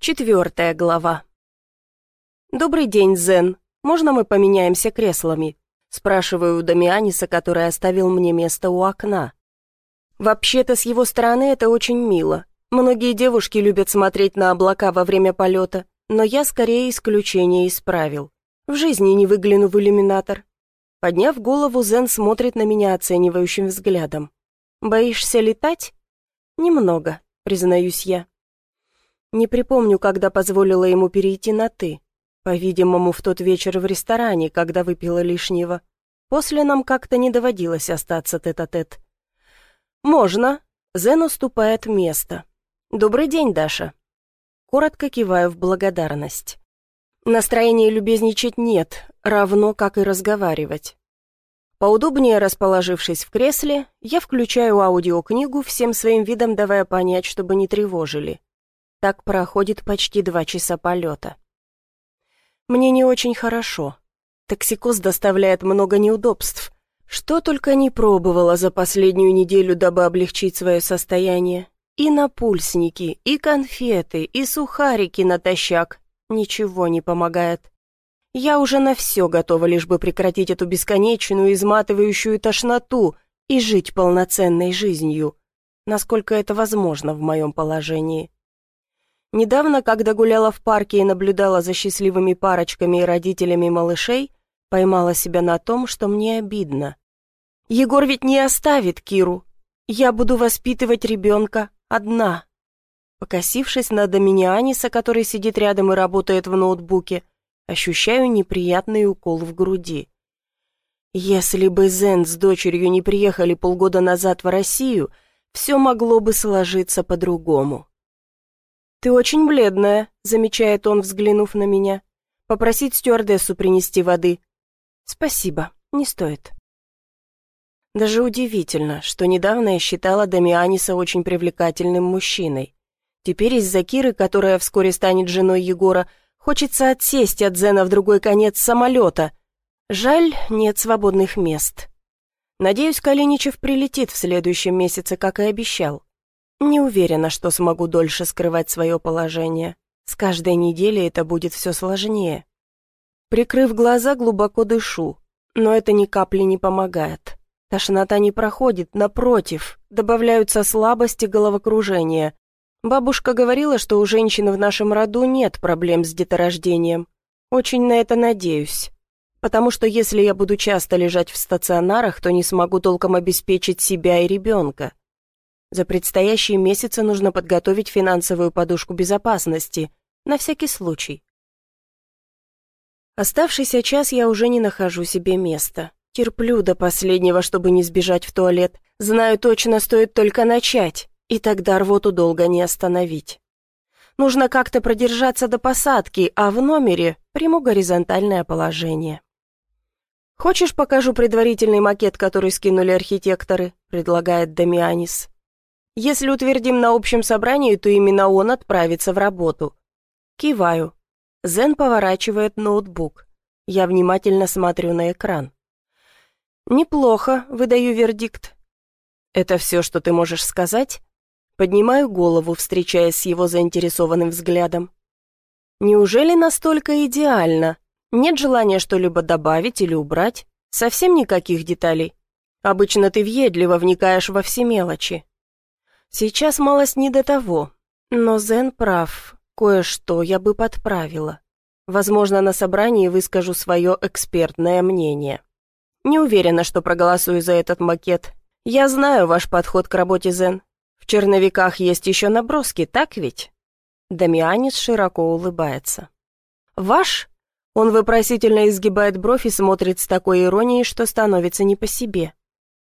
Четвертая глава. «Добрый день, Зен. Можно мы поменяемся креслами?» Спрашиваю у Дамианиса, который оставил мне место у окна. Вообще-то, с его стороны это очень мило. Многие девушки любят смотреть на облака во время полета, но я скорее исключение из правил. В жизни не выгляну в иллюминатор. Подняв голову, Зен смотрит на меня оценивающим взглядом. «Боишься летать?» «Немного», — признаюсь я. Не припомню, когда позволила ему перейти на «ты». По-видимому, в тот вечер в ресторане, когда выпила лишнего. После нам как-то не доводилось остаться тет-а-тет. -тет. «Можно». Зен уступает место. «Добрый день, Даша». Коротко киваю в благодарность. Настроения любезничать нет, равно как и разговаривать. Поудобнее расположившись в кресле, я включаю аудиокнигу, всем своим видом давая понять, чтобы не тревожили. Так проходит почти два часа полета. Мне не очень хорошо. Токсикоз доставляет много неудобств. Что только не пробовала за последнюю неделю, дабы облегчить свое состояние. И напульсники, и конфеты, и сухарики натощак. Ничего не помогает. Я уже на все готова, лишь бы прекратить эту бесконечную, изматывающую тошноту и жить полноценной жизнью, насколько это возможно в моем положении. Недавно, когда гуляла в парке и наблюдала за счастливыми парочками и родителями малышей, поймала себя на том, что мне обидно. Егор ведь не оставит Киру. Я буду воспитывать ребенка одна. Покосившись на Доминианиса, который сидит рядом и работает в ноутбуке, ощущаю неприятный укол в груди. Если бы Зен с дочерью не приехали полгода назад в Россию, все могло бы сложиться по-другому. «Ты очень бледная», — замечает он, взглянув на меня. «Попросить стюардессу принести воды». «Спасибо, не стоит». Даже удивительно, что недавно я считала Дамианиса очень привлекательным мужчиной. Теперь из-за Киры, которая вскоре станет женой Егора, хочется отсесть от Зена в другой конец самолета. Жаль, нет свободных мест. Надеюсь, Калиничев прилетит в следующем месяце, как и обещал. Не уверена, что смогу дольше скрывать свое положение. С каждой неделей это будет все сложнее. Прикрыв глаза, глубоко дышу, но это ни капли не помогает. Тошнота не проходит, напротив, добавляются слабости головокружения. Бабушка говорила, что у женщин в нашем роду нет проблем с деторождением. Очень на это надеюсь. Потому что если я буду часто лежать в стационарах, то не смогу толком обеспечить себя и ребенка. За предстоящие месяцы нужно подготовить финансовую подушку безопасности, на всякий случай. Оставшийся час я уже не нахожу себе места. Терплю до последнего, чтобы не сбежать в туалет. Знаю точно, стоит только начать, и тогда рвоту долго не остановить. Нужно как-то продержаться до посадки, а в номере приму горизонтальное положение. «Хочешь, покажу предварительный макет, который скинули архитекторы?» — предлагает Дамианис. Если утвердим на общем собрании, то именно он отправится в работу. Киваю. Зен поворачивает ноутбук. Я внимательно смотрю на экран. «Неплохо», — выдаю вердикт. «Это все, что ты можешь сказать?» Поднимаю голову, встречаясь с его заинтересованным взглядом. «Неужели настолько идеально? Нет желания что-либо добавить или убрать? Совсем никаких деталей? Обычно ты въедливо вникаешь во все мелочи. Сейчас малость не до того, но Зен прав, кое-что я бы подправила. Возможно, на собрании выскажу свое экспертное мнение. Не уверена, что проголосую за этот макет. Я знаю ваш подход к работе Зен. В черновиках есть еще наброски, так ведь? Дамианис широко улыбается. «Ваш?» Он вопросительно изгибает бровь и смотрит с такой иронией, что становится не по себе.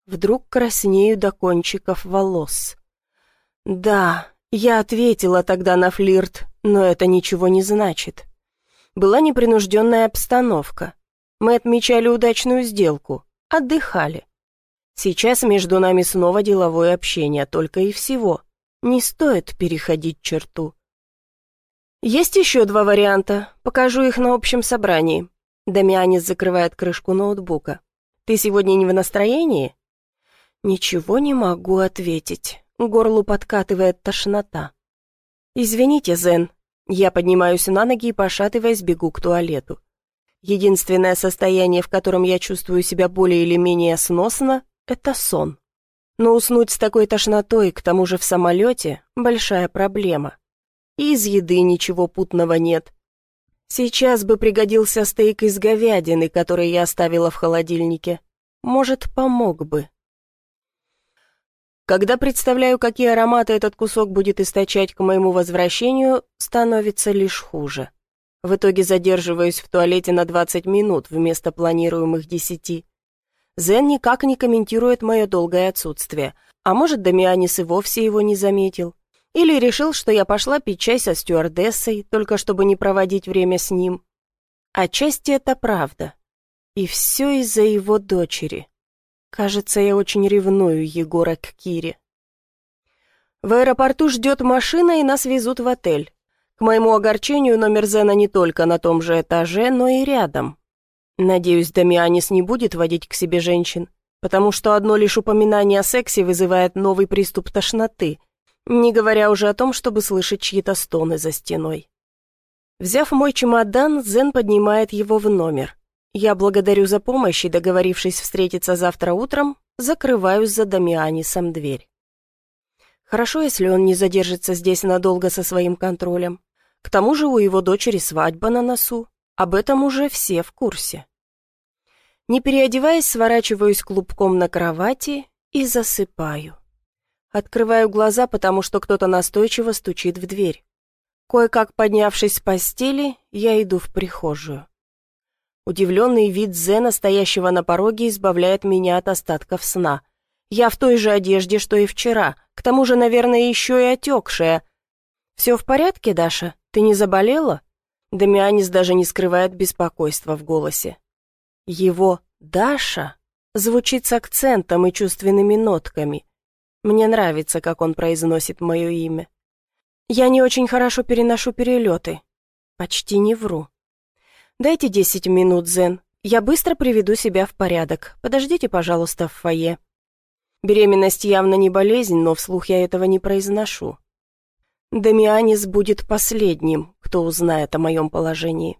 Вдруг краснею до кончиков волос. Да, я ответила тогда на флирт, но это ничего не значит. Была непринужденная обстановка. Мы отмечали удачную сделку, отдыхали. Сейчас между нами снова деловое общение, только и всего. Не стоит переходить черту. Есть еще два варианта, покажу их на общем собрании. Дамианис закрывает крышку ноутбука. Ты сегодня не в настроении? Ничего не могу ответить горлу подкатывает тошнота. «Извините, Зен, Я поднимаюсь на ноги и, пошатываясь, бегу к туалету. Единственное состояние, в котором я чувствую себя более или менее сносно, это сон. Но уснуть с такой тошнотой, к тому же в самолете, большая проблема. И из еды ничего путного нет. Сейчас бы пригодился стейк из говядины, который я оставила в холодильнике. Может, помог бы. Когда представляю, какие ароматы этот кусок будет источать к моему возвращению, становится лишь хуже. В итоге задерживаюсь в туалете на 20 минут вместо планируемых 10. Зен никак не комментирует мое долгое отсутствие, а может, Дамианис и вовсе его не заметил. Или решил, что я пошла пить чай со стюардессой, только чтобы не проводить время с ним. Отчасти это правда. И все из-за его дочери. Кажется, я очень ревную Егора к Кире. В аэропорту ждет машина, и нас везут в отель. К моему огорчению, номер Зена не только на том же этаже, но и рядом. Надеюсь, Дамианис не будет водить к себе женщин, потому что одно лишь упоминание о сексе вызывает новый приступ тошноты, не говоря уже о том, чтобы слышать чьи-то стоны за стеной. Взяв мой чемодан, Зен поднимает его в номер. Я благодарю за помощь и, договорившись встретиться завтра утром, закрываю за Дамианисом дверь. Хорошо, если он не задержится здесь надолго со своим контролем. К тому же у его дочери свадьба на носу. Об этом уже все в курсе. Не переодеваясь, сворачиваюсь клубком на кровати и засыпаю. Открываю глаза, потому что кто-то настойчиво стучит в дверь. Кое-как поднявшись с постели, я иду в прихожую. Удивленный вид Зена, стоящего на пороге, избавляет меня от остатков сна. Я в той же одежде, что и вчера, к тому же, наверное, еще и отекшая. «Все в порядке, Даша? Ты не заболела?» Дамианис даже не скрывает беспокойства в голосе. Его «Даша» звучит с акцентом и чувственными нотками. Мне нравится, как он произносит мое имя. Я не очень хорошо переношу перелеты. Почти не вру. «Дайте десять минут, Зен. Я быстро приведу себя в порядок. Подождите, пожалуйста, в фойе». Беременность явно не болезнь, но вслух я этого не произношу. Дамианис будет последним, кто узнает о моем положении.